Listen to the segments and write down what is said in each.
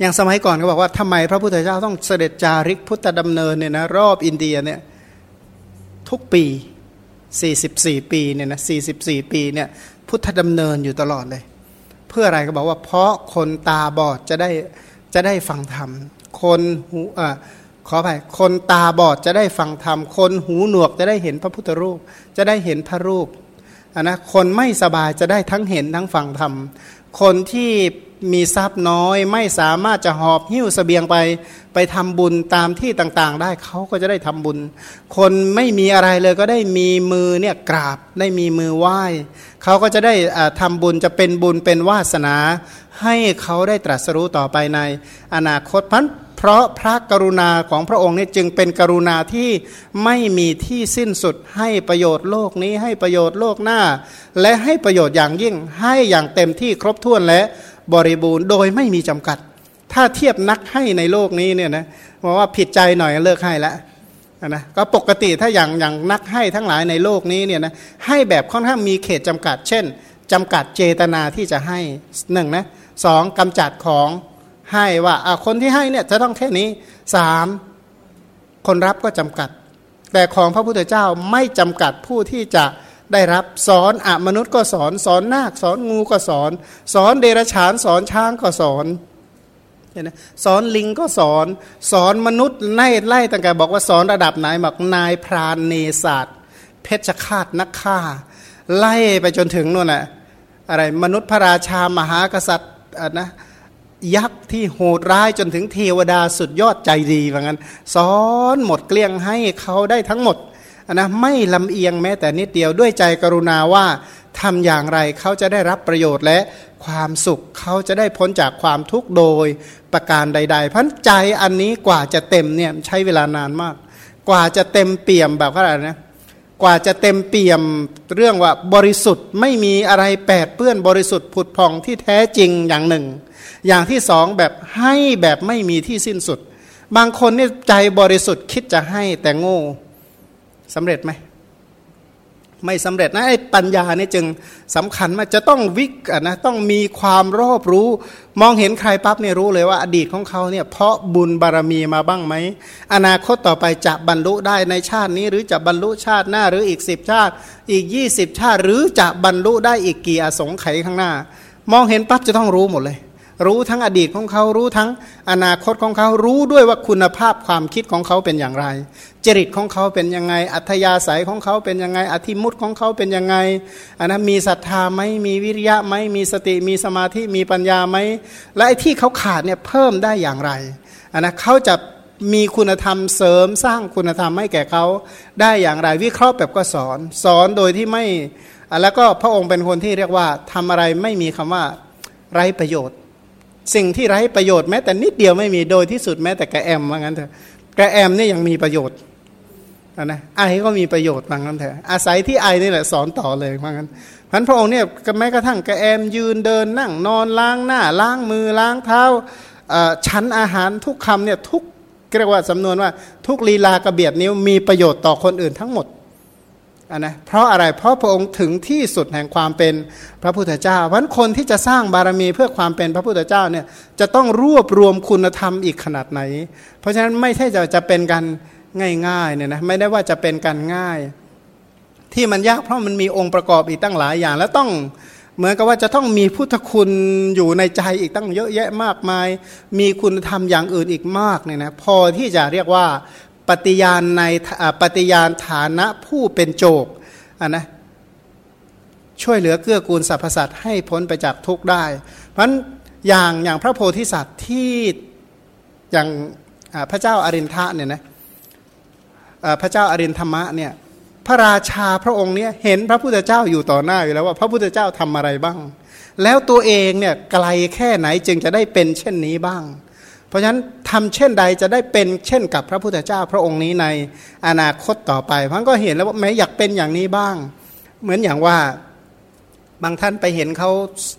อย่างสมัยก่อนเขาบอกว่าทำไมพระพุทธเจ้าต้องเสด็จจาริกพุทธดำเนินเนี่ยนะรอบอินเดียเนี่ยทุกปี 44 ปีเนี่ยนะ44 ปีเนี่ยพุทธดำเนินอยู่ตลอดเลย เพื่ออะไรก็บอกว่าเพราะคนตาบอดจะได้จะได้ฟังธรรมคนหูอ่าขออภัยคนตาบอดจะได้ฟังธรรม คนหูหนวกจะได้เห็นพระพุทธรูป จะได้เห็นพระรูปอะนะคนไม่สบายจะได้ทั้งเห็นทั้งฟังธรรม คนที่มีทรัพย์น้อยไม่สามารถจะหอบหิ้วสเสบียงไป ไปทำบุญตามที่ต่างๆ ได้เขาก็จะได้ทำบุญ คนไม่มีอะไรเลยก็ได้มีมือเนี่ยกราบได้มีมือไหว้เขาก็จะได้ทำบุญจะเป็นบุญเป็นวาสนา ให้เขาได้ตรัสรู้ต่อไปในอนาคตพัน เพราะพระกรุณาของพระองค์นี่จึงเป็นกรุณาที่ไม่มีที่สิ้นสุดให้ประโยชน์โลกนี้ให้ประโยชน์โลกหน้า และให้ประโยชน์อย่างยิ่งให้อย่างเต็มที่ครบถ้วนและบริบูรณ์โดยไม่มีจำกัด ถ้าเทียบนักให้ในโลกนี้เนี่ยนะบอกว่าผิดใจหน่อยเลิกให้แล้วนะก็ปกติถ้าอย่างอย่างนักให้ทั้งหลายในโลกนี้เนี่ยนะให้แบบค่อนข้างมีเขตจำกัด เช่นจำกัดเจตนาที่จะให้หนึ่งนะสองกำจัดของ ให้ว่าคนที่ให้เนี่ยจะต้องแค่นี้สามคนรับก็จำกัด แต่ของพระพุทธเจ้าไม่จำกัดผู้ที่จะได้รับสอนอมนุษย์ก็สอนสอนนาคสอนงูก็สอน สอนเดรัจฉานสอนช้างก็สอนเห็นไหมสอนลิงก็สอน สอนมนุษย์ไล่ไล่ตั้งแต่บอกว่าสอนระดับไหนบอกนายพรานเนศาสตร์เพชฌฆาตนักฆ่า ไล่ไปจนถึงนู่นแหละอะไรมนุษย์พระราชามหากษัตริย์นะ ยักษ์ที่โหดร้ายจนถึงเทวดาสุดยอดใจดีว่างั้นสอนหมดเกลี้ยงให้เขาได้ทั้งหมดนะไม่ลำเอียงแม้แต่นิดเดียวด้วยใจกรุณาว่าทำอย่างไรเขาจะได้รับประโยชน์และความสุขเขาจะได้พ้นจากความทุกข์โดยประการใด ๆ พันใจอันนี้กว่าจะเต็มเนี่ยใช้เวลานานมาก กว่าจะเต็มเปี่ยมแบบอะไรนะกว่าจะเต็มเปี่ยมเรื่องว่าบริสุทธิ์ไม่มีอะไรแปดเปื้อนบริสุทธิ์ผุดผ่องที่แท้จริงอย่างหนึ่ง อย่างที่สองแบบให้แบบไม่มีที่สิ้นสุด บางคนนี่ใจบริสุทธิ์คิดจะให้แต่โง่สำเร็จไหมไม่สำเร็จนะไอ้ปัญญาเนี่ยจึงสำคัญมากจะต้องวิกนะต้องมีความรอบรู้ มองเห็นใครปั๊บเนี่ยรู้เลยว่าอดีตของเขาเนี่ยเพราะบุญบารมีมาบ้างไหมอนาคตต่อไปจะบรรลุได้ในชาตินี้ หรือจะบรรลุชาติหน้าหรืออีกสิบชาติ อีกยี่สิบชาติ หรือจะบรรลุได้อีกกี่อสงไขยข้างหน้า มองเห็นปั๊บจะต้องรู้หมดเลย รู้ทั้งอดีตของเขารู้ทั้งอนาคตของเขารู้ด้วยว่าคุณภาพความคิดของเขาเป็นอย่างไร จริตของเขาเป็นยังไง อัธยาศัยของเขาเป็นยังไง อธิมุตของเขาเป็นยังไงอันนั้นมีศรัทธาไหมมีวิริยะไหมมีสติมีสมาธิมีปัญญาไหมและไอ้ที่เขาขาดเนี่ยเพิ่มได้อย่างไรอันนะเขาจะมีคุณธรรมเสริมสร้างคุณธรรมให้แก่เขาได้อย่างไรวิเคราะห์แบบก็สอน สอนโดยที่ไม่แล้วก็พระองค์เป็นคนที่เรียกว่าทำอะไรไม่มีคำว่าไร้ประโยชน์ สิ่งที่ไร้ประโยชน์แม้แต่นิดเดียวไม่มีโดยที่สุดแม้แต่กระแอมว่างั้นเถอะกระแอมนี่ยังมีประโยชน์นะไอก็มีประโยชน์ว่างั้นเถอะอาศัยที่ไอนี่แหละสอนต่อเลยว่างั้นพันพระองค์เนี่ยแม้กระทั่งกระแอมยืนเดินนั่งนอนล้างหน้า ล้างมือล้างเท้าชั้นอาหารทุกคำเนี่ยทุกเรียกว่าสำนวนว่าทุกลีลากระเบียดนิ้วมีประโยชน์ต่อคนอื่นทั้งหมด นนะเพราะอะไรเพราะพระองค์ถึงที่สุดแห่งความเป็นพระพุทธเจ้าเพราะคนที่จะสร้างบารมีเพื่อความเป็นพระพุทธเจ้าเนี่ยจะต้องรวบรวมคุณธรรมอีกขนาดไหน เพราะฉะนั้นไม่ใช่จะจะเป็นกันง่ายๆเนี่ยนะไม่ได้ว่าจะเป็นกันง่าย ที่มันยากเพราะมันมีองค์ประกอบอีกตั้งหลายอย่าง แล้วต้องเหมือนกับว่าจะต้องมีพุทธคุณอยู่ในใจอีกตั้งเยอะแยะมากมาย มีคุณธรรมอย่างอื่นอีกมากเนี่ยนะพอที่จะเรียกว่า ฏิญาณในปฏิญาณฐานะผู้เป็นโจกนนะช่วยเหลือเกื้อกูลสรรพสัตว์ให้พ้นไปจากทุกข์ได้ เพราะฉะนั้นอย่างอย่างพระโพธิสัตว์ที่อย่างพระเจ้าอารินทะเนี่ยนะพระเจ้าอารินธรรมะเนี่ยพระราชาพระองค์เนี่ยเห็นพระพุทธเจ้าอยู่ต่อหน้าอยู่แล้วว่าพระพุทธเจ้าทำอะไรบ้าง แล้วตัวเองเนี่ยไกลแค่ไหนจึงจะได้เป็นเช่นนี้บ้าง เพราะฉะนั้นทำเช่นใดจะได้เป็นเช่นกับพระพุทธเจ้าพระองค์นี้ในอนาคตต่อไปพันก็เห็นแล้วว่าแม้อยากเป็นอย่างนี้บ้าง เหมือนอย่างว่าบางท่านไปเห็นเขา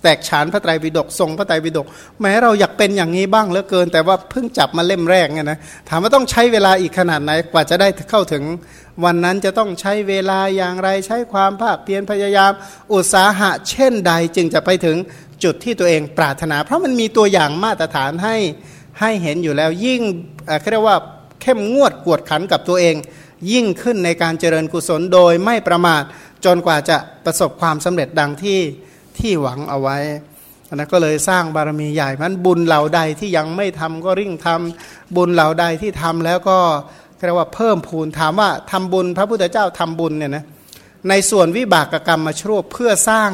แตกฉานพระไตรปิฎกทรงพระไตรปิฎกแม้เราอยากเป็นอย่างนี้บ้างเหลือเกิน แต่ว่าเพิ่งจับมาเล่มแรกเนี่ยนะถามว่าต้องใช้เวลาอีกขนาดไหนกว่าจะได้เข้าถึง วันนั้นจะต้องใช้เวลาอย่างไรใช้ความภาคเพียรพยายาม อุตสาหะ เช่นใดจึงจะไปถึงจุดที่ตัวเองปรารถนา เพราะมันมีตัวอย่างมาตรฐานให้ ให้เห็นอยู่แล้วยิ่งเขาเรียกว่าเข้มงวดกวดขันกับตัวเอง ยิ่งขึ้นในการเจริญกุศลโดยไม่ประมาทจนกว่าจะประสบความสำเร็จดังที่ที่หวังเอาไว้นะก็เลยสร้างบารมีใหญ่มันบุญเหล่าใดที่ยังไม่ทำก็ริ่งทำบุญเหล่าใดที่ทำแล้วก็เรียกว่าเพิ่มพูนถามว่าทำบุญพระพุทธเจ้าทำบุญเนี่ยนะ ในส่วนวิบากกรรมมาชรวบเพื่อสร้าง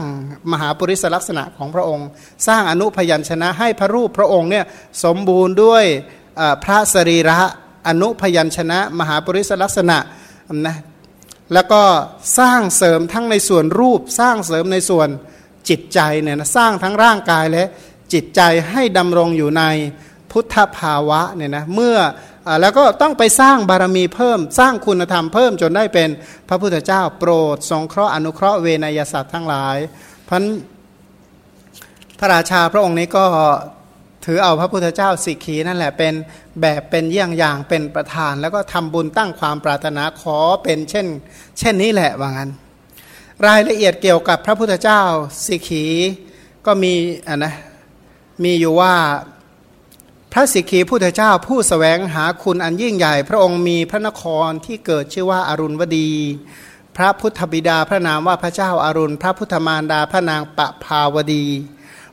มหาปริศลักษณะของพระองค์ สร้างอนุพยัญชนะให้พระรูปพระองค์เนี่ยสมบูรณ์ด้วยพระสรีระอนุพยัญชนะ มหาปริศลักษณะนะแล้วก็สร้างเสริมทั้งในส่วนรูป สร้างเสริมในส่วนจิตใจเนี่ยนะสร้างทั้งร่างกายและจิตใจให้ดำรงอยู่ในพุทธภาวะเนี่ยนะเมื่ออ แล้วก็ต้องไปสร้างบารมีเพิ่ม สร้างคุณธรรมเพิ่มจนได้เป็นพระพุทธเจ้าโปรดสงเคราะห์อนุเคราะห์เวนยสัตว์ทั้งหลายพันพระราชาพระองค์นี้ก็ถือเอาพระพุทธเจ้าสิกขีนั่นแหละเป็นแบบเป็นเยี่ยงอย่างเป็นประธาน แล้วก็ทำบุญตั้งความปรารถนาขอเป็นเช่น เช่นนี้แหละว่างั้น รายละเอียดเกี่ยวกับพระพุทธเจ้าสิกขีก็มีอะนะมีอยู่ว่า พระสิกขีพุทธเจ้าผู้สแสวงหาคุณอันยิ่งใหญ่ พระองค์มีพระนครที่เกิดชื่อว่าอารุณวดี พระพุทธบิดาพระนามว่าพระเจ้าอารุณ พระพุทธมารดาพระนางปะภาวดี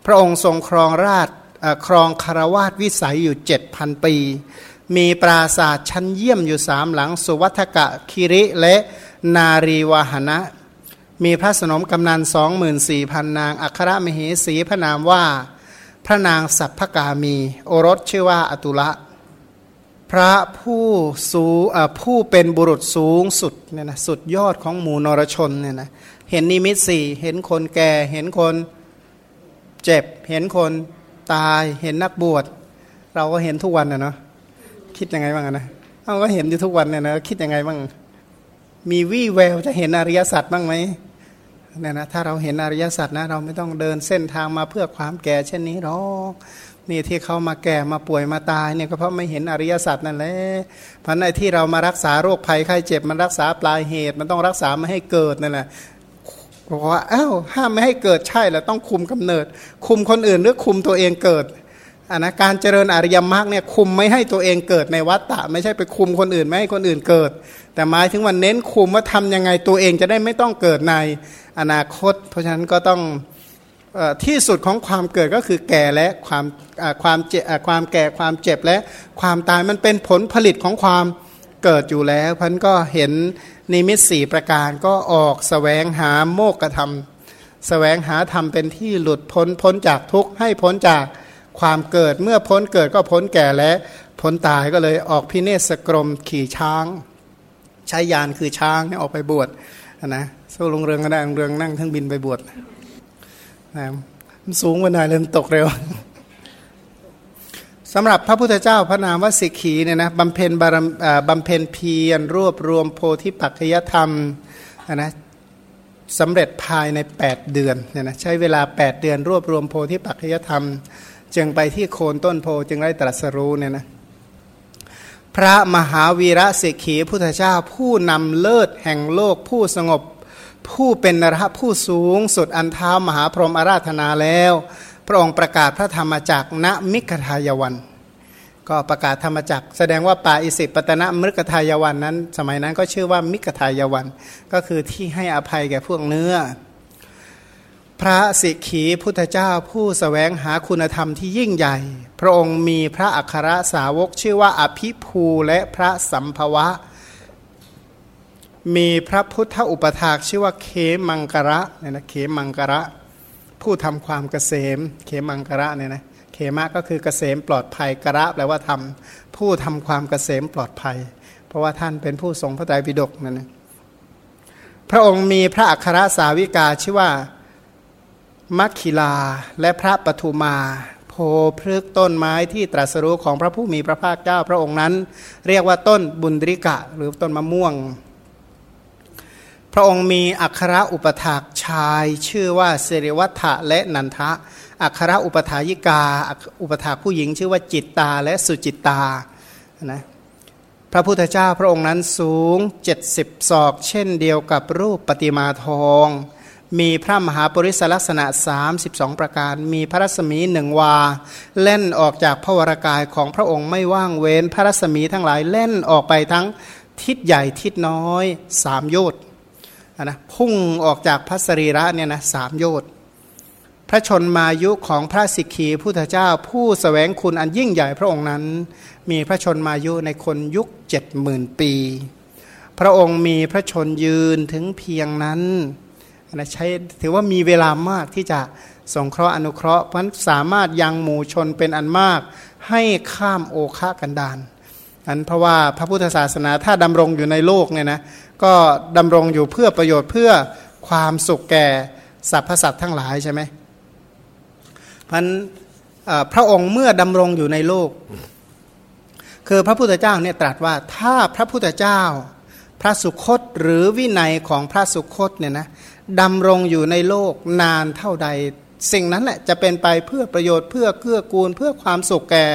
พระองค์ทรงครองราชครองคารวาสวิสัยอยู่เจ็ดพันปี มีปราศาสตร์ชั้นเยี่ยมอยู่สามหลัง สุวัฒกะคิริและนารีวาหนะ มีพระสนมกำนันสองหมื่นสี่พันนาง อัครมเหสีพระนามว่า พระนางสัพพกามี โอรสชื่อว่าอตุละ พระผู้สูผู้เป็นบุรุษสูงสุดเนี่ยนะสุดยอดของหมู่นรชนเนี่ยนะเห็นนิมิตสี่เห็นคนแก่เห็นคนเจ็บ เห็นคนตายเห็นนักบวช เราก็เห็นทุกวันนะเนาะคิดยังไงบ้างนะเราก็เห็นอยู่ทุกวันเนี่ยนะคิดยังไงบ้างมีวี่แววจะเห็นอริยสัจบ้างไหม เนี่ยนะถ้าเราเห็นอริยสัจนะเราไม่ต้องเดินเส้นทางมาเพื่อความแก่เช่นนี้หรอกนี่ที่เขามาแก่มาป่วยมาตายเนี่ยก็เพราะไม่เห็นอริยสัจนั่นแหละพันในที่เรามารักษาโรคภัยไข้เจ็บมันรักษาปลายเหตุ มันต้องรักษาไม่ให้เกิดนั่นแหละบอกว่าอ้าวห้ามไม่ให้เกิดใช่แล้วต้องคุมกำเนิด คุมคนอื่นหรือคุมตัวเองเกิด อันนะการเจริญอริยมรรคเนี่ยคุมไม่ให้ตัวเองเกิดในวัฏฏะไม่ใช่ไปคุมคนอื่นไม่ให้คนอื่นเกิด แต่หมายถึงว่าเน้นคุมว่าทำยังไงตัวเองจะได้ไม่ต้องเกิดในอนาคต เพราะฉะนั้นก็ต้องที่สุดของความเกิดก็คือแก่และความความเจ็บความแก่ความเจ็บและความตายมันเป็นผลผลิตของความเกิดอยู่แล้วพันก็เห็นนิมิตสี่ประการก็ออกสแสวงหาโมกธรรมสแสวงหาธรรมเป็นที่หลุดพ้นพ้นจากทุกข์ให้พ้นจาก ความเกิดเมื่อพ้นเกิดก็พ้นแก่และพ้นตายก็เลยออกพิเนศกรมขี่ช้าง ใช้ยานคือช้างออกไปบวชนะสู้ลงเรืองก็ได้ลงเรืองนั่งเครื่องบินไปบวชนะมันสูงไปหน่อยเลยตกเร็วสำหรับพระพุทธเจ้าพระนามวสิกขีเนี่ยนะบำเพ็ญบารมบำเพ็ญเพียรรวบรวมโพธิปัจจยธรรมนะสำเร็จภายใน 8 เดือนเนี่ยนะใช้เวลา 8 เดือน รวบรวมโพธิปัจจยธรรม จึงไปที่โคนต้นโพจึงได้ตรัสรู้เนี่ยนะพระมหาวีระเสขีพุทธเจ้าผู้นำเลิศแห่งโลกผู้สงบ ผู้เป็นนรผู้สูงสุดอันเท้ามหาพรหมอาราธนาแล้ว พระองค์ประกาศพระธรรมจักรณมิกทายวัน ก็ประกาศธรรมจักรแสดงว่าป่าอิสิปตนะมฤกทายวันนั้น สมัยนั้นก็ชื่อว่ามิกทายวัน ก็คือที่ให้อภัยแก่พวกเนื้อ ระสิกขีพุทธเจ้าผู้สแสวงหาคุณธรรมที่ยิ่งใหญ่ พระองค์มีพระอัครสาวกชื่อว่าอภิภูและพระสัมภวะ มีพระพุทธอุปถากชื่อว่าเขมังกระเนี่ยนะเขมังกระ ผู้ทำความเกษมเขมังกระเนี่ยนะเขมะก็คือเกษมปลอดภัยกระแปลว่าทำผู้ทำความเกษมปลอดภัย เพราะว่าท่านเป็นผู้ทรงพระไตรปิฎกนั่นนะพระองค์มีพระอัครสาวิกาชื่อว่า มัคคิลาและพระปทุมาโพพฤกต้นไม้ที่ตรัสรู้ของพระผู้มีพระภาคเจ้าพระองค์นั้น เรียกว่าต้นบุญริกะ หรือต้นมะม่วง พระองค์มีอัครอุปถากชายชื่อว่าเสริวัฏะและนันทะ อัครอุปถายิกา อุปถากผู้หญิงชื่อว่าจิตตาและสุจิตตานะพระพุทธเจ้าพระองค์นั้นสูง 70 ศอก เช่นเดียวกับรูปปฏิมาทอง มีพระมหาปริศลักษณะ 32 ประการ มีพระรัศมีหนึ่งวา เล่นออกจากพระวรากายของพระองค์ไม่ว่างเว้น พระรัศมีทั้งหลายเล่นออกไปทั้งทิศใหญ่ทิศน้อยสามโยชน์นะพุ่งออกจากพระสรีระเนี่ยนะสามโยชน์พระชนมายุของพระสิกขีพุทธเจ้า ผู้สแสวงคุณอันยิ่งใหญ่พระองค์นั้น มีพระชนมายุในคนยุคเจ็ดหมื่นปี พระองค์มีพระชนยืนถึงเพียงนั้น นะใช้ถือว่ามีเวลามากที่จะสงเคราะห์อนุเคราะห์เพราะสามารถยังหมู่ชนเป็นอันมาก ให้ข้ามโอคะกันดานอันเพราะว่าพระพุทธศาสนาถ้าดำรงอยู่ในโลกเนี่ยนะก็ดำรงอยู่เพื่อประโยชน์เพื่อความสุขแก่สรรพสัตว์ทั้งหลายใช่ไหมพันพระองค์เมื่อดำรงอยู่ในโลก คือพระพุทธเจ้าเนี่ยตรัสว่าถ้าพระพุทธเจ้า พระสุคตหรือวินัยของพระสุคตเนี่ยนะ ดำรงอยู่ในโลกนานเท่าใด สิ่งนั้นแหละจะเป็นไปเพื่อประโยชน์เพื่อเกื้อกูล เพื่อความสุขแก่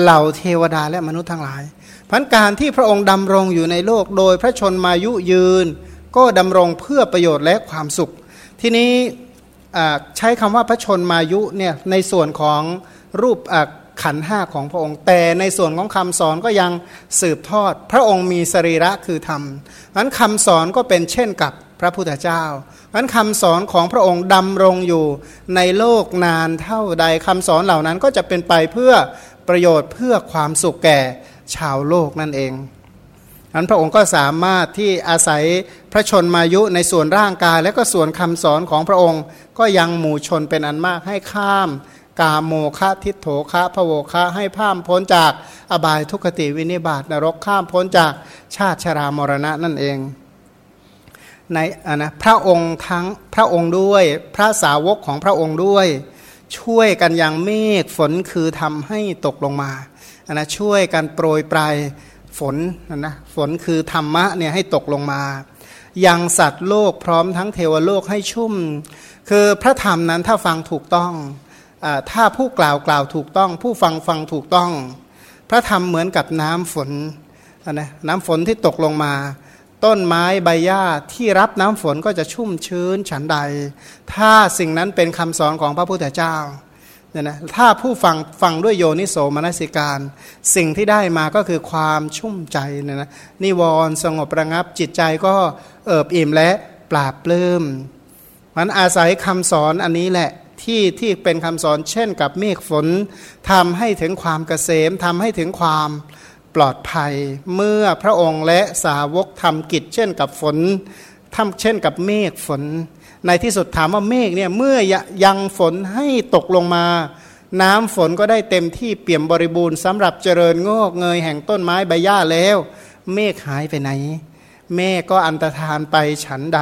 เหล่าเทวดาและมนุษย์ทั้งหลายพันการที่พระองค์ดำรงอยู่ในโลกโดยพระชนมายุยืน ก็ดำรงเพื่อประโยชน์และความสุข ทีนี้ใช้คำว่าพระชนมายุเนี่ยในส่วนของรูปขันห้าของพระองค์ แต่ในส่วนของคำสอนก็ยังสืบทอด พระองค์มีสรีระคือธรรมนั้นคำสอนก็เป็นเช่นกับ พระพุทธเจ้านั้นคำสอนของพระองค์ดำรงอยู่ในโลกนานเท่าใดคำสอนเหล่านั้นก็จะเป็นไปเพื่อประโยชน์เพื่อความสุขแก่ชาวโลกนั่นเองนั้นพระองค์ก็สามารถที่อาศัยพระชนมายุในส่วนร่างกาย และก็ส่วนคำสอนของพระองค์ ก็ยังหมู่ชนเป็นอันมากให้ข้าม กาโมคะทิโถคะพะโวคะให้พ้ามพ้นจากอบายทุกขติวินิบาตนรกข้ามพ้นจากชาติชรามรณะนั่นเอง ในอนะพระองค์ทั้งพระองค์ด้วยพระสาวกของพระองค์ด้วย ช่วยกันอย่างเมฆฝนคือทำให้ตกลงมาอันนะช่วยกันโปรยปลายฝนนะฝนคือธรรมะเนี่ยให้ตกลงมายังสัตว์โลกพร้อมทั้งเทวโลกให้ชุ่ม คือพระธรรมนั้นถ้าฟังถูกต้องอถ้าผู้กล่าวกล่าวถูกต้อง ผู้ฟังฟังถูกต้อง พระธรรมเหมือนกับน้ำฝนนะน้ำฝนที่ตกลงมา ต้นไม้ใบหญ้าที่รับน้ำฝนก็จะชุ่มชื้นฉันใด ถ้าสิ่งนั้นเป็นคำสอนของพระพุทธเจ้าเนี่ยนะถ้าผู้ฟังฟังด้วยโยนิโสมนสิการ สิ่งที่ได้มาก็คือความชุ่มใจเนี่ยนะนิวรณ์สงบระงับจิตใจก็เอิบอิ่มและปราบปลื้มมันอาศัยคำสอนอันนี้แหละที่ที่เป็นคำสอนเช่นกับเมฆฝนทำให้ถึงความเกษมทำให้ถึงความ ปลอดภัยเมื่อพระองค์และสาวกทำกิจ เช่นกับฝนทำเช่นกับเมฆฝน ในที่สุดถามว่าเมฆเนี่ยเมื่อยังฝนให้ตกลงมา น้ำฝนก็ได้เต็มที่เปี่ยมบริบูรณ์สำหรับเจริญงอกเงยแห่งต้นไม้ใบหญ้าแล้ว เมฆหายไปไหน เมฆก็อันตรธานไปฉันใด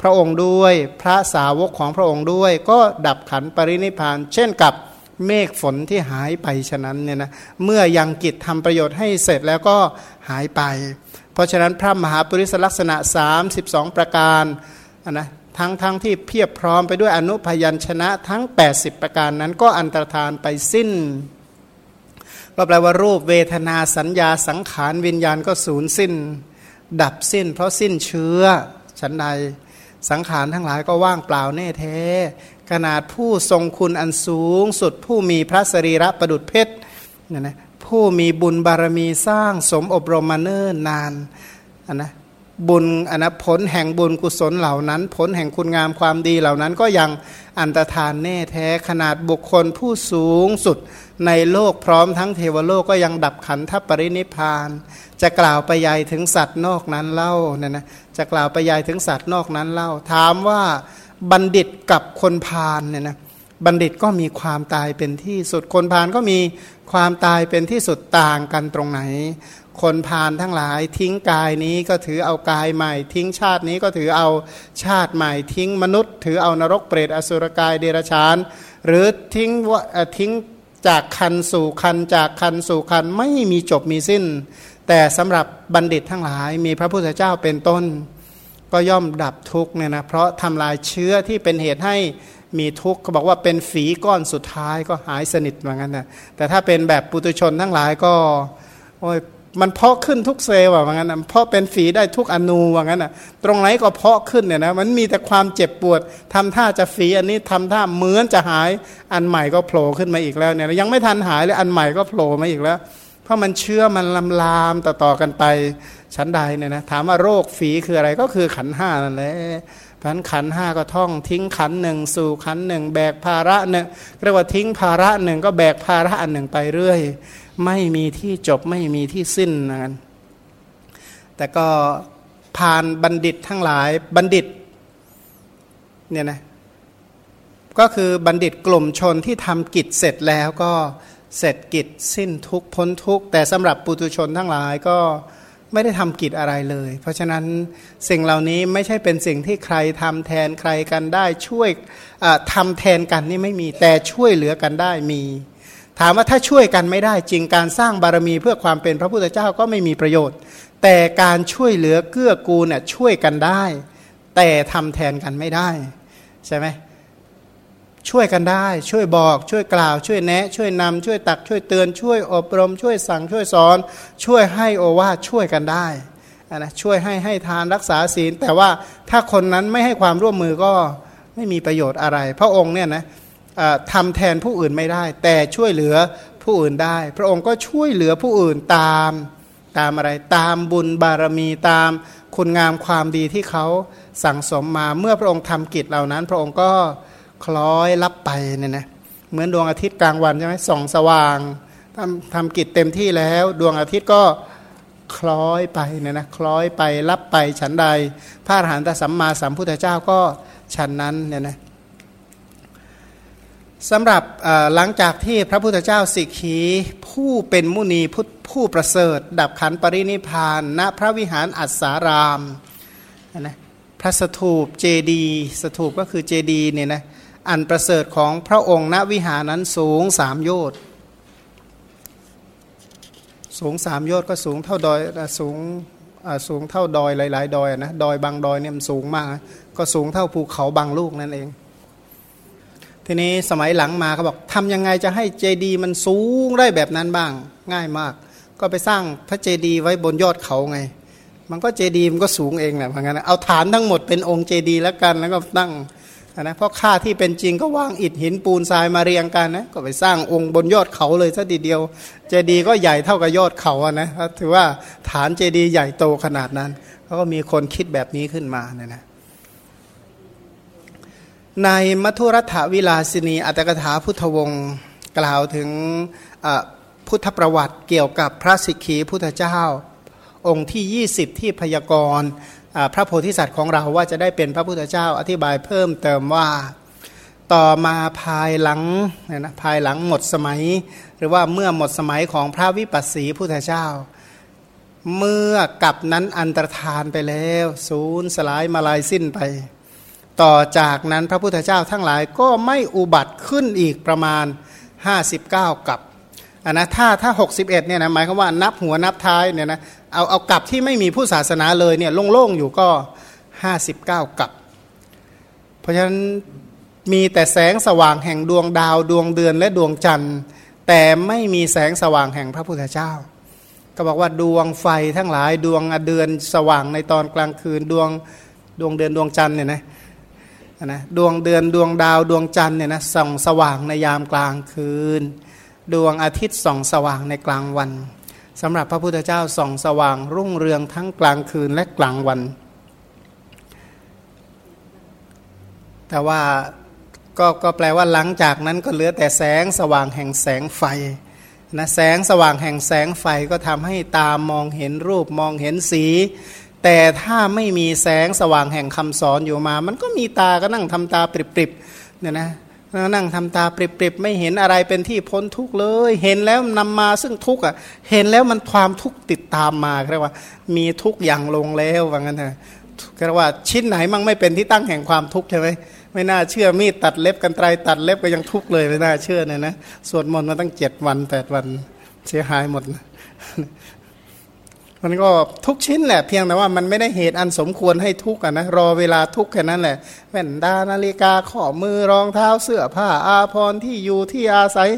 พระองค์ด้วยพระสาวกของพระองค์ด้วย ก็ดับขันปรินิพานเช่นกับ เมฆฝนที่หายไปฉะนั้นเนี่ยนะเมื่อยังกิจทำประโยชน์ให้เสร็จแล้วก็หายไป เพราะฉะนั้นพระมหาปริศลักษณะ 32 ประการนะทั้งทั้งที่เพียบพร้อมไปด้วยอนุพยัญชนะทั้ง 80 ประการนั้นก็อันตรธานไปสิ้น ก็แปลว่ารูปเวทนาสัญญาสังขารวิญญาณก็สูญสิ้น ดับสิ้น เพราะสิ้นเชื้อฉันใดสังขารทั้งหลายก็ว่างเปล่าแน่แท้ ขนาดผู้ทรงคุณอันสูงสุด ผู้มีพระสรีระประดุดเพชรเนี่ยนะผู้มีบุญบารมีสร้างสมอบรมมาเนิ่นนานนนะบุญอนนะผลแห่งบุญกุศลเหล่านั้น ผลแห่งคุณงามความดีเหล่านั้นก็ยังอันตรธานแน่แท้ขนาดบุคคลผู้สูงสุดในโลกพร้อมทั้งเทวโลกก็ยังดับขันธปรินิพาน จะกล่าวไปยายถึงสัตว์นอกนั้นเล่าเนี่ยนะจะกล่าวไปยายถึงสัตว์นอกนั้นเล่า ถามว่า บัณฑิตกับคนพาลเนี่ยนะบัณฑิตก็มีความตายเป็นที่สุด คนพาลก็มีความตายเป็นที่สุดต่างกันตรงไหน คนพาลทั้งหลาย ทิ้งกายนี้ก็ถือเอากายใหม่ ทิ้งชาตินี้ก็ถือเอาชาติใหม่ ทิ้งมนุษย์ ถือเอานรกเปรตอสุรกายเดรัจฉาน หรือทิ้งทิ้งจากคันสู่คันจากคันสู่คันไม่มีจบมีสิ้น แต่สำหรับบัณฑิตทั้งหลายมีพระพุทธเจ้าเป็นต้น ก็ย่อมดับทุกเนี่ยนะเพราะทำลายเชื้อที่เป็นเหตุให้มีทุกข์เขาบอกว่าเป็นฝีก้อนสุดท้ายก็หายสนิทเหมือนกันนะแต่ถ้าเป็นแบบปุตุชนทั้งหลายก็โอ้ยมันเพาะขึ้นทุกเซลล์ว่างั้นนะเพาะเป็นฝีได้ทุกอนูว่างั้นนะตรงไหนก็เพาะขึ้นเนี่ยนะมันมีแต่ความเจ็บปวดทำท่าจะฝีอันนี้ทำท่าเหมือนจะหายอันใหม่ก็โผล่ขึ้นมาอีกแล้วเนี่ยยังไม่ทันหายเลยอันใหม่ก็โผล่มาอีกแล้ว เพราะมันเชื่อมันลำลามต่อๆกันไป ชั้นใดเนี่ยนะถามว่าโรคฝีคืออะไรก็คือขันห้านั่นแหละพันขันห้าก็ท่องทิ้งขันหนึ่งสู่ขันหนึ่งแบกภาระหนึ่งเรียกว่าทิ้งภาระหนึ่งก็แบกภาระอันหนึ่งไปเรื่อย ไม่มีที่จบไม่มีที่สิ้นนะแต่ก็ผ่านบัณฑิตทั้งหลายบัณฑิตเนี่ยนะก็คือบัณฑิตกลุ่มชนที่ทำกิจเสร็จแล้วก็เสร็จกิจสิ้นทุกพ้นทุกแต่สำหรับปุตุชนทั้งหลายก็ ไม่ได้ทำกิจอะไรเลย เพราะฉะนั้นสิ่งเหล่านี้ไม่ใช่เป็นสิ่งที่ใครทำแทนใครกันได้ช่วยทำแทนกันนี่ไม่มีแต่ช่วยเหลือกันได้มี ถามว่าถ้าช่วยกันไม่ได้จริงการสร้างบารมีเพื่อความเป็นพระพุทธเจ้าก็ไม่มีประโยชน์ แต่การช่วยเหลือเกื้อกูลเนี่ยช่วยกันได้ แต่ทำแทนกันไม่ได้ ใช่ไหม ช่วยกันได้ ช่วยบอกช่วยกล่าว ช่วยแนะ ช่วยนำช่วยตักช่วยเตือนช่วยอบรม ช่วยสั่งช่วยสอน ช่วยให้โอวาช่วยกันได้นะช่วยให้ให้ทานรักษาศีล แต่ว่าถ้าคนนั้นไม่ให้ความร่วมมือก็ไม่มีประโยชน์อะไร พระองค์เนี่ยนะทำแทนผู้อื่นไม่ได้ แต่ช่วยเหลือผู้อื่นได้ พระองค์ก็ช่วยเหลือผู้อื่นตามตามอะไรตามบุญบารมีตามคุณงามความดีที่เขาสั่งสมมาเมื่อพระองค์ทำกิจเหล่านั้น พระองค์ก็ คล้อยรับไปเนี่ยนะเหมือนดวงอาทิตย์กลางวันใช่ไหมส่องสว่างทำทำกิจเต็มที่แล้ว ดวงอาทิตย์ก็คล้อยไปเนี่ยนะคล้อยไปรับไปฉันใด พระอรหันตสัมมาสัมพุทธเจ้าก็ฉันนั้นเนี่ยนะสำหรับหลังจากที่พระพุทธเจ้าสิกขีผู้เป็นมุนีผู้ผู้ประเสริฐ ดับขันปรินิพานณพระวิหารอัศารามนะพระสถูปเจดี สถูปก็คือเจดีเนี่ยนะ อันประเสริฐของพระองค์ณวิหารนั้นสูงสามโยชน์สูงสามโยชน์ก็สูงเท่าดอยสูงสูงเท่าดอยหลาย ๆ ดอยนะดอยบางดอยเนี่ยมันสูงมากก็สูงเท่าภูเขาบางลูกนั่นเอง ทีนี้สมัยหลังมาเขาบอกทำยังไงจะให้เจดีมันสูงได้แบบนั้นบ้าง ง่ายมาก ก็ไปสร้างพระเจดีไว้บนยอดเขาไง มันก็เจดีมันก็สูงเองแหละเพราะงั้นเอาฐานทั้งหมดเป็นองค์เจดีแล้วกันแล้วก็ตั้ง นะเพราะค่าที่เป็นจริงก็วางอิฐหินปูนทรายมาเรียงกันนะก็ไปสร้างองค์บนยอดเขาเลยซะดีเดียว เจดีก็ใหญ่เท่ากับยอดเขาอะนะถือว่าฐานเจดีใหญ่โตขนาดนั้นเขาก็มีคนคิดแบบนี้ขึ้นมาเนี่ยนะในมัทุรัฐวิลาสินีอัตถกถาพุทธวงศ์กล่าวถึงพุทธประวัติเกี่ยวกับพระสิกขีพุทธเจ้า องค์ที่ 20 ที่พยากรณ์ พระโพธิสัตว์ของเราว่าจะได้เป็นพระพุทธเจ้าอธิบายเพิ่มเติมว่าต่อมาภายหลังนะภายหลังหมดสมัย หรือว่าเมื่อหมดสมัยของพระวิปัสสีพุทธเจ้า เมื่อกับนั้นอันตรธานไปแล้ว ศูนย์สลายมาลายสิ้นไป ต่อจากนั้นพระพุทธเจ้าทั้งหลายก็ไม่อุบัติขึ้นอีกประมาณ 59 กับ อันนะถ้าถ้า61เนี่ยนะหมายความว่านับหัวนับท้ายเนี่ยนะเอาเอากับที่ไม่มีผู้ศาสนาเลยเนี่ยโล่งๆอยู่ก็59กับ เพราะฉะนั้นมีแต่แสงสว่างแห่งดวงดาวดวงเดือนและดวงจันทร์ แต่ไม่มีแสงสว่างแห่งพระพุทธเจ้า ก็บอกว่าดวงไฟทั้งหลายดวงเดือนสว่างในตอนกลางคืนดวงดวงเดือนดวงจันทร์เนี่ยนะนะดวงเดือนดวงดาวดวงจันทร์เนี่ยนะส่องสว่างในยามกลางคืน ดวงอาทิตย์ส่องสว่างในกลางวันสำหรับพระพุทธเจ้าส่องสว่าง รุ่งเรืองทั้งกลางคืนและกลางวัน แต่ว่าก็ก็แปลว่าหลังจากนั้นก็เหลือแต่แสงสว่างแห่งแสงไฟนะแสงสว่างแห่งแสงไฟก็ทำให้ตามมองเห็นรูปมองเห็นสี แต่ถ้าไม่มีแสงสว่างแห่งคำสอนอยู่มา มันก็มีตาก็นั่งทำตาปริบๆเนี่ยนะ นั่งทำตาปริบๆไม่เห็นอะไรเป็นที่พ้นทุกข์เลย เห็นแล้วนำมาซึ่งทุกข์อะ เห็นแล้วมันความทุกข์ติดตามมาเรียกว่า มีทุกข์อย่างลงแล้วว่างั้นเถอะเรียกว่าชิ้นไหนมั่งไม่เป็นที่ตั้งแห่งความทุกข์ใช่ไหมไม่น่าเชื่อมีดตัดเล็บกันไตรตัดเล็บก็ยังทุกข์เลยไม่น่าเชื่อเนี่ยนะสวดมนต์มาตั้งเจ็ดวันแปดวันเสียหายหมดนะ มันก็ทุกชิ้นแหละเพียงแต่ว่ามันไม่ได้เหตุอันสมควรให้ทุกข์นะรอเวลาทุกข์แค่นั้นแหละแว่นตานาฬิกาข้อมือรองเท้าเสื้อผ้าอาภรณ์ที่อยู่ที่อาศัย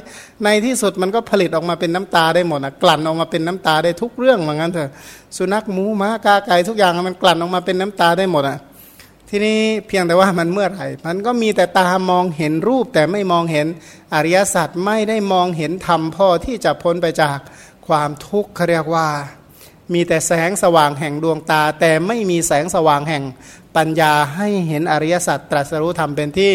ในที่สุดมันก็ผลิตออกมาเป็นน้ำตาได้หมดนะกลั่นออกมาเป็นน้ำตาได้ทุกเรื่องเหมือนกันเถอะสุนัขหมูม้ากาไก่ทุกอย่างมันกลั่นออกมาเป็นน้ำตาได้หมดอะทีนี้เพียงแต่ว่ามันเมื่อไหร่ มันก็มีแต่ตามองเห็นรูปแต่ไม่มองเห็นอริยสัจไม่ได้มองเห็นธรรมพ่อที่จะพ้นไปจากความทุกข์เขาเรียกว่า มีแต่แสงสว่างแห่งดวงตา แต่ไม่มีแสงสว่างแห่งปัญญาให้เห็นอริยสัจตรัสรู้ธรรมเป็นที่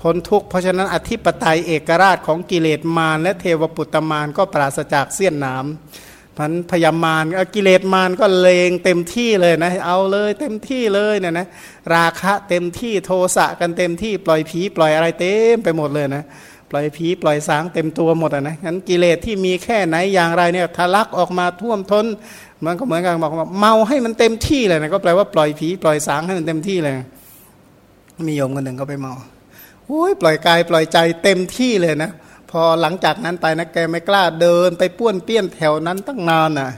พ้นทุกข์เพราะฉะนั้นอธิปไตยเอกราชของกิเลสมารและเทวปุตตมารก็ปราศจากเสี้ยนน้ำพันพยามารกิเลสมารก็เลงเต็มที่เลยนะ เอาเลยเต็มที่เลยเนี่ยนะราคะเต็มที่โทสะกันเต็มที่ปล่อยผีปล่อยอะไรเต็มไปหมดเลยนะปล่อยผีปล่อยสางเต็มตัวหมดอะนะงั้นกิเลสที่มีแค่ไหนอย่างไรเนี่ยทะลักออกมาท่วมท้น มันก็เหมือนกันบอกว่าเมาให้มันเต็มที่เลยนะก็แปลว่าปล่อยผีปล่อยสางให้มันเต็มที่เลย มีโยมคนหนึ่งก็ไปเมาโอ้ยปล่อยกายปล่อยใจเต็มที่เลยนะพอหลังจากนั้นไปนะแกไม่กล้าเดิน ไปป้วนเปี้ยนแถวนั้นตั้งนานน่ะ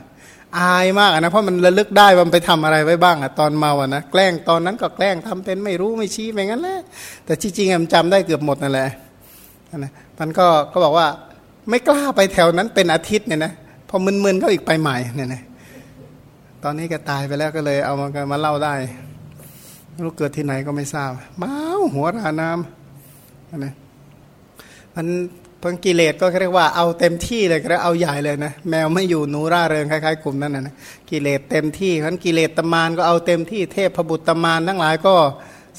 อายมากนะเพราะมันระลึกได้ว่ามันไปทำอะไรไว้บ้างอะตอนเมาอะนะแกล้งตอนนั้นก็แกล้งทำเป็นไม่รู้ไม่ชี้ไปงั้นแหละแต่จริงๆมันจำได้เกือบหมดนั่นแหละนะมันก็ก็บอกว่าไม่กล้าไปแถวนั้นเป็นอาทิตย์เนี่ยนะพอมึนๆก็อีกไปใหม่เนี่ยนะ ตอนนี้แกตายไปแล้วก็เลยเอามามาเล่าได้รู้เกิดที่ไหนก็ไม่ทราบเมาหัวราน้ำนะมันพังกิเลสก็เรียกว่าเอาเต็มที่เลยก็เอาใหญ่เลยนะแมวไม่อยู่หนูร่าเริงคล้ายๆกลุ่มนั้นนะกิเลสเต็มที่เพราะกิเลสตมานก็เอาเต็มที่เทพพบุตรตมานทั้งหลายก็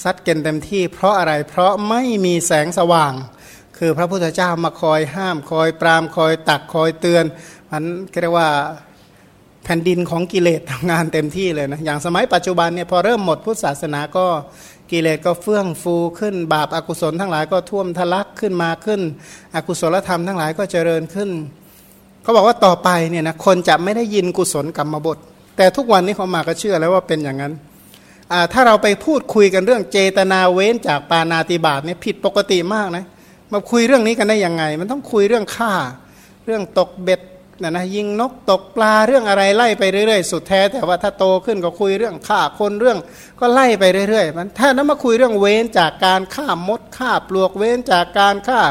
ซัดเกณฑ์เต็มที่ เพราะอะไรเพราะไม่มีแสงสว่าง คือพระพุทธเจ้ามาคอยห้ามคอยปรามคอยตักคอยเตือนมันเรียกว่า แผ่นดินของกิเลสทำงานเต็มที่เลยนะอย่างสมัยปัจจุบันเนี่ยพอเริ่มหมดพุทธศาสนาก็กิเลสก็เฟื่องฟูขึ้น บาปอากุศลทั้งหลายก็ท่วมทะลักขึ้นมาขึ้น อกุศลธรรมทั้งหลายก็เจริญขึ้นเขาบอกว่าต่อไปเนี่ยนะคนจะไม่ได้ยินกุศลกรรมบท แต่ทุกวันนี้เขามาก็เชื่อแล้วว่าเป็นอย่างนั้นถ้าเราไปพูดคุยกันเรื่องเจตนาเว้นจากปานาติบาตเนี่ยผิดปกติมากนะมาคุยเรื่องนี้กันได้ยังไง มันต้องคุยเรื่องฆ่า เรื่องตกเบ็ด นะนะยิงนกตกปลาเรื่องอะไรไล่ไปเรื่อยๆ สุดแท้ แต่ว่าถ้าโตขึ้นก็คุยเรื่องฆ่าคนเรื่องก็ไล่ไปเรื่อยๆ มันถ้านั้นมาคุยเรื่องเว้นจากการฆ่ามดฆ่าปลวกเว้นจากการฆ่า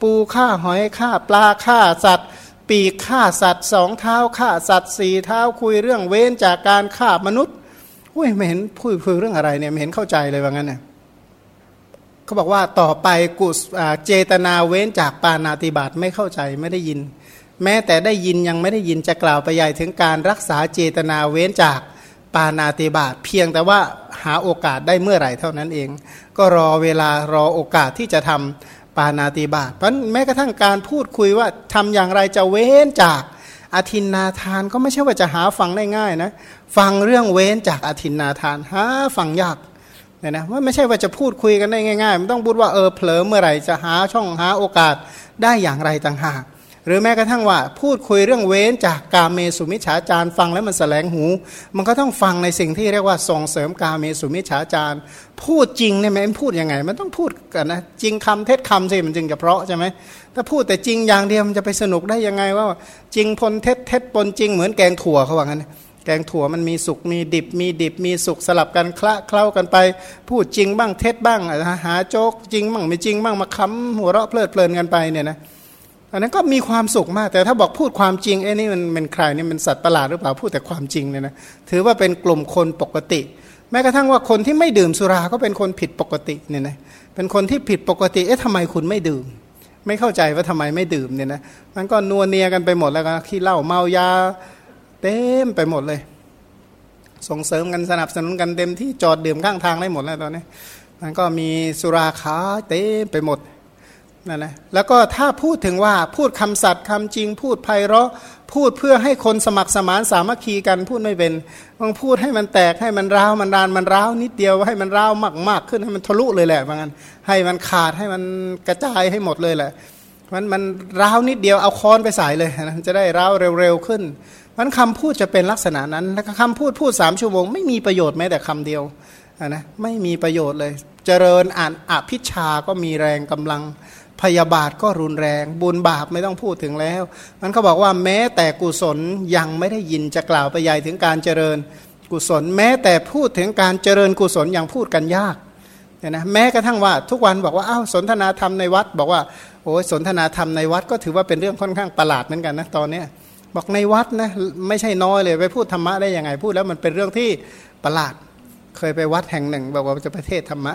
ปูฆ่าหอยฆ่าปลาฆ่าสัตว์ ปีกฆ่าสัตว์สองเท้าฆ่าสัตว์สี่เท้าคุยเรื่องเว้นจากการฆ่ามนุษย์อุ้ยไม่เห็นพูดคุยเรื่องอะไรเนี่ยไม่เห็นเข้าใจเลยว่างั้นเนี่ยเขาบอกว่าต่อไปกุศเจตนาเว้นจากปานาติบาตไม่เข้าใจไม่ได้ยิน แม้แต่ได้ยินยังไม่ได้ยินจะกล่าวไปใหญ่ถึงการรักษาเจตนาเว้นจากปานาติบาตเพียงแต่ว่าหาโอกาสได้เมื่อไหร่เท่านั้นเอง ก็รอเวลารอโอกาสที่จะทำปานาติบาตเพราะแม้กระทั่งการพูดคุยว่าทำอย่างไรจะเว้นจากอธินนาทานก็ไม่ใช่ว่าจะหาฟังได้ง่ายนะฟังเรื่องเว้นจากอธินนาทานหาฟังยากเนี่ยนะว่าไม่ใช่ว่าจะพูดคุยกันได้ง่ายๆมันต้องพูดว่าเออเผลอเมื่อไหร่จะหาช่องหาโอกาสได้อย่างไรต่างหาก หรือแม้กระทั่งว่าพูดคุยเรื่องเว้นจากกาเมสุมิฉาจารฟังแล้วมันแสลงหู มันก็ต้องฟังในสิ่งที่เรียกว่าส่งเสริมกาเมสุมิฉาจารพูดจริงเนี่ยมันพูดยังไง มันต้องพูดกันนะจริงคำเท็จคำสิมันจึงจะเพราะใช่ไหมถ้าพูดแต่จริงอย่างเดียวมันจะไปสนุกได้ยังไงว่า จริงพลเท็จเท็จปนจริงเหมือนแกงถั่วเขาว่างั้นแกงถั่วมันมีสุกมีดิบ มีดิบมีสุกสลับกันคละเคล้ากันไป พูดจริงบ้างเท็จบ้างหาโจ๊กจริงบ้างไม่จริงบ้างมาค้ำหัวเราะเพลิดเพลินกันไปเนี่ยนะ อันนั้นก็มีความสุขมาก แต่ถ้าบอกพูดความจริงไอ้นี่มันเป็นใครนี่มันสัตว์ประหลาดหรือเปล่าพูดแต่ความจริงเนี่ยนะถือว่าเป็นกลุ่มคนปกติ แม้กระทั่งว่าคนที่ไม่ดื่มสุราก็เป็นคนผิดปกติเนี่ยนะเป็นคนที่ผิดปกติเอ๊ะทำไมคุณไม่ดื่ม ไม่เข้าใจว่าทำไมไม่ดื่มเนี่ยนะมันก็นัวเนียกันไปหมดแล้วก็ขี้เหล้าเมายาเต็มไปหมดเลย ส่งเสริมกันสนับสนุนกันเต็มที่จอดดื่มข้างทางได้หมดแล้วตอนนี้มันก็มีสุราขาเต็มไปหมด นั่นแหละแล้วก็ถ้าพูดถึงว่าพูดคำสัตย์คำจริง พูดไพเราะพูดเพื่อให้คนสมัครสมานสามัคคีกันพูดไม่เป็นต้องพูดให้มันแตกให้มันร้าวมันรานมันร้าวนิดเดียวให้มันร้าวมากมากขึ้นให้มันทะลุเลยแหละว่างั้นให้มันขาดให้มันกระจายให้หมดเลยแหละมันมันร้าวนิดเดียวเอาค้อนไปใส่เลยนะจะได้ร้าวเร็วๆขึ้นมันคำพูดจะเป็นลักษณะนั้นแล้วคำพูดพูดสามชั่วโมงไม่มีประโยชน์แม้แต่คำเดียวนะไม่มีประโยชน์เลย เจริญอ่านอภิชาก็มีแรงกำลัง พยาบาทก็รุนแรง บุญบาปไม่ต้องพูดถึงแล้ว มันเขาบอกว่าแม้แต่กุศลยังไม่ได้ยินจะกล่าวไปใหญ่ถึงการเจริญกุศล แม้แต่พูดถึงการเจริญกุศลยังพูดกันยากเนี่ยนะแม้กระทั่งว่าทุกวันบอกว่าอ้าวสนทนาธรรมในวัด บอกว่าโอ้ยสนทนาธรรมในวัดก็ถือว่าเป็นเรื่องค่อนข้างประหลาดเหมือนกันนะตอนเนี้ยบอกในวัดนะไม่ใช่น้อยเลยไปพูดธรรมะได้ยังไงพูดแล้วมันเป็นเรื่องที่ประหลาดเคยไปวัดแห่งหนึ่ง บอกว่าจะประเทศธรรมะ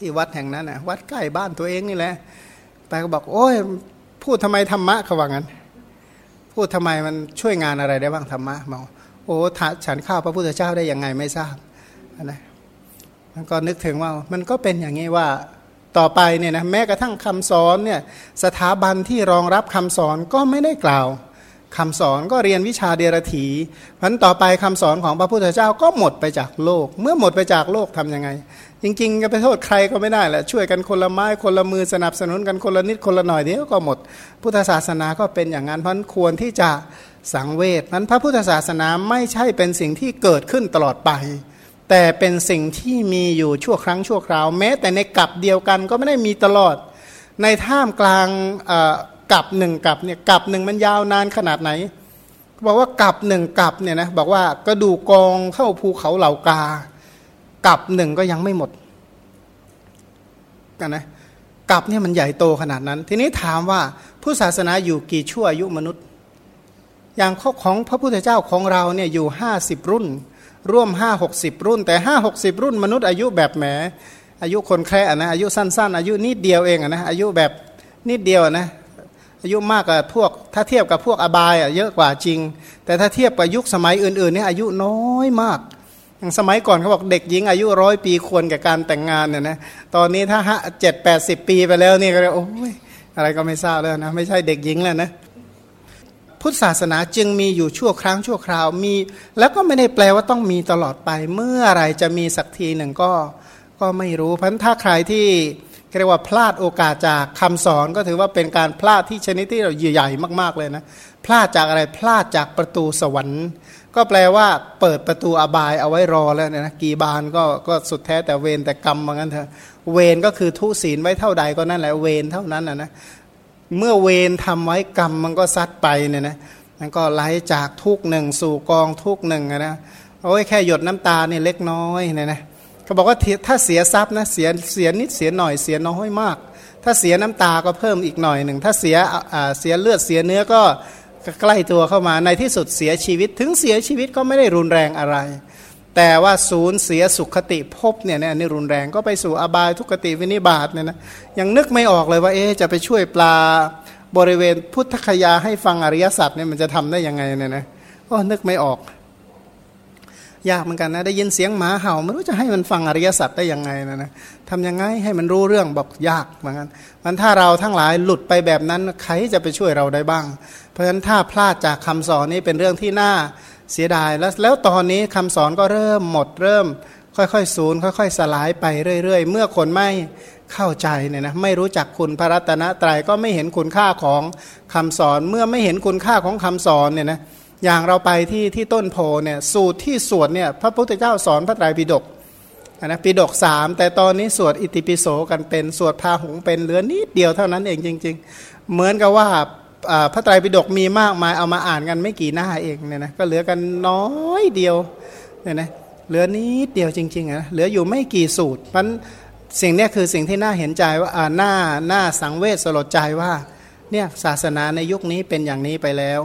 ที่วัดแห่งนั้นนะวัดใกล้บ้านตัวเองนี่แหละไปก็บอก โอ้ยพูดทำไมธรรมะเขาว่างั้น พูดทำไมมันช่วยงานอะไรได้บ้างธรรมะบอกโอ้ฉันข้าวพระพุทธเจ้าได้ยังไงไม่ทราบนะมันก็นึกถึงว่ามันก็เป็นอย่างนี้ว่าต่อไปเนี่ยนะแม้กระทั่งคำสอนเนี่ยสถาบันที่รองรับคำสอนก็ไม่ได้กล่าวคำสอนก็เรียนวิชาเดรถีพันต่อไปคำสอนของพระพุทธเจ้าก็หมดไปจากโลก เมื่อหมดไปจากโลกทํำยังไง จริงๆจะไปโทษใครก็ไม่ได้แหละช่วยกันคนละไม้คนละมือสนับสนุนกันคนละนิดคนละหน่อยเดียวก็หมด พุทธศาสนาก็เป็นอย่างนั้นพันควรที่จะสังเวชนั้นพระพุทธศาสนาไม่ใช่เป็นสิ่งที่เกิดขึ้นตลอดไป แต่เป็นสิ่งที่มีอยู่ชั่วครั้งชั่วคราว แม้แต่ในกลับเดียวกันก็ไม่ได้มีตลอด ในท่ามกลางกับหนึ่งกับเนี่ยกับหนึ่งมันยาวนานขนาดไหนบอกว่ากับหนึ่งกับเนี่ยนะบอกว่ากระดูกกองเข้าภูเขาเหล่ากา กับหนึ่งก็ยังไม่หมดกันนะกับเนี่ยมันใหญ่โตขนาดนั้น ทีนี้ถามว่าผู้ศาสนาอยู่กี่ชั่วอายุมนุษย์ อย่างของพระพุทธเจ้าของเราเนี่ยอยู่ห้าสิบรุ่น ร่วมห้าหกสิบรุ่น แต่ห้าหกสิบรุ่นมนุษย์อายุแบบแหมอายุคนแคร์นะอายุสั้น ๆ อายุนิดเดียวเองนะอายุแบบนิดเดียวนะอายุมากกว่าพวกถ้าเทียบกับพวกอบายอะเยอะกว่าจริง แต่ถ้าเทียบกับยุคสมัยอื่นๆเนี่ยอายุน้อยมาก อย่างสมัยก่อนเขาบอกเด็กหญิงอายุร้อยปีควรแก่การแต่งงานเนี่ยนะตอนนี้ถ้าเจ็ดแปดสิบปีไปแล้วนี่ก็เลยโอ้ยอะไรก็ไม่ทราบแล้วนะไม่ใช่เด็กหญิงแล้วนะพุทธศาสนาจึงมีอยู่ชั่วครั้งชั่วคราวมี แล้วก็ไม่ได้แปลว่าต้องมีตลอดไป เมื่ออไรจะมีสักทีหนึ่งก็ก็ไม่รู้เพราะถ้าใครที่ เรียกว่าพลาดโอกาสจากคำสอนก็ถือว่าเป็นการพลาดที่ชนิดที่เราใหญ่มากๆเลยนะพลาดจากอะไรพลาดจากประตูสวรรค์ ก็แปลว่าเปิดประตูอบายเอาไว้รอแล้วนะกี่บานก็ก็สุดแท้แต่เวรแต่กรรมเหมือนกันเถอะเวรก็คือทุศีลไว้เท่าใดก็นั่นแหละเวรเท่านั้นนะนะเมื่อเวรทำไว้กรรมมันก็ซัดไปเนี่ยนะมันก็ไหลจากทุกหนึ่งสู่กองทุกหนึ่งนะโอ้ยแค่หยดน้ำตาเนี่ยเล็กน้อยเนี่ยนะ เขาบอกว่าถ้าเสียทรัพย์นะเสียเสียนิดเสียหน่อยเสียน้อยมาก ถ้าเสียน้ำตาก็เพิ่มอีกหน่อยหนึ่งถ้าเสียเสียเลือดเสียเนื้อก็ใกล้ตัวเข้ามาในที่สุดเสียชีวิต ถึงเสียชีวิตก็ไม่ได้รุนแรงอะไร แต่ว่าศูนย์เสียสุขติภพเนี่ยเนี่ยนี่รุนแรงก็ไปสู่อบายทุกติวินิบาตเนี่ยนะยังนึกไม่ออกเลยว่าเอ๊จะไปช่วยปลาบริเวณพุทธคยาให้ฟังอริยสัจเนี่ยมันจะทำได้ยังไงเนี่ยนะก็นึกไม่ออก ยากเหมือนกันนะได้ยินเสียงหมาเห่าไม่รู้จะให้มันฟังอริยสัจได้ยังไงนะนะทำยังไงให้มันรู้เรื่องบอกยากเหมือนกันมันถ้าเราทั้งหลายหลุดไปแบบนั้นใครจะไปช่วยเราได้บ้าง เพราะฉะนั้นถ้าพลาดจากคำสอนนี้เป็นเรื่องที่น่าเสียดายแล้วแล้วตอนนี้คำสอนก็เริ่มหมดเริ่ม ค่อยๆสูญค่อยๆ สลายไปเรื่อย ๆ เมื่อคนไม่เข้าใจเนี่ยนะไม่รู้จักคุณพระรัตนตรัยก็ไม่เห็นคุณค่าของคำสอนเมื่อไม่เห็นคุณค่าของคำสอนเนี่ยนะ อย่างเราไปที่ที่ต้นโพเนี่ยสูตรที่สวดเนี่ยพระพุทธเจ้าสอนพระไตรปิฎกนะปิฎกสามแต่ตอนนี้สวดอิติปิโสกันเป็นสวดพาหงเป็นเหลือนิดเดียวเท่านั้นเองจริง ๆ เหมือนกับว่าพระไตรปิฎกมีมากมายเอามาอ่านกันไม่กี่หน้าเองเนี่ยนะก็เหลือกันน้อยเดียวเนี่ยนะเหลือนิดเดียวจริงๆนะเหลืออยู่ไม่กี่สูตรมันสิ่งนี้คือสิ่งที่น่าเห็นใจว่าหน้าหน้าสังเวชสลดใจว่าเนี่ยศาสนาในยุคนี้เป็นอย่างนี้ไปแล้ว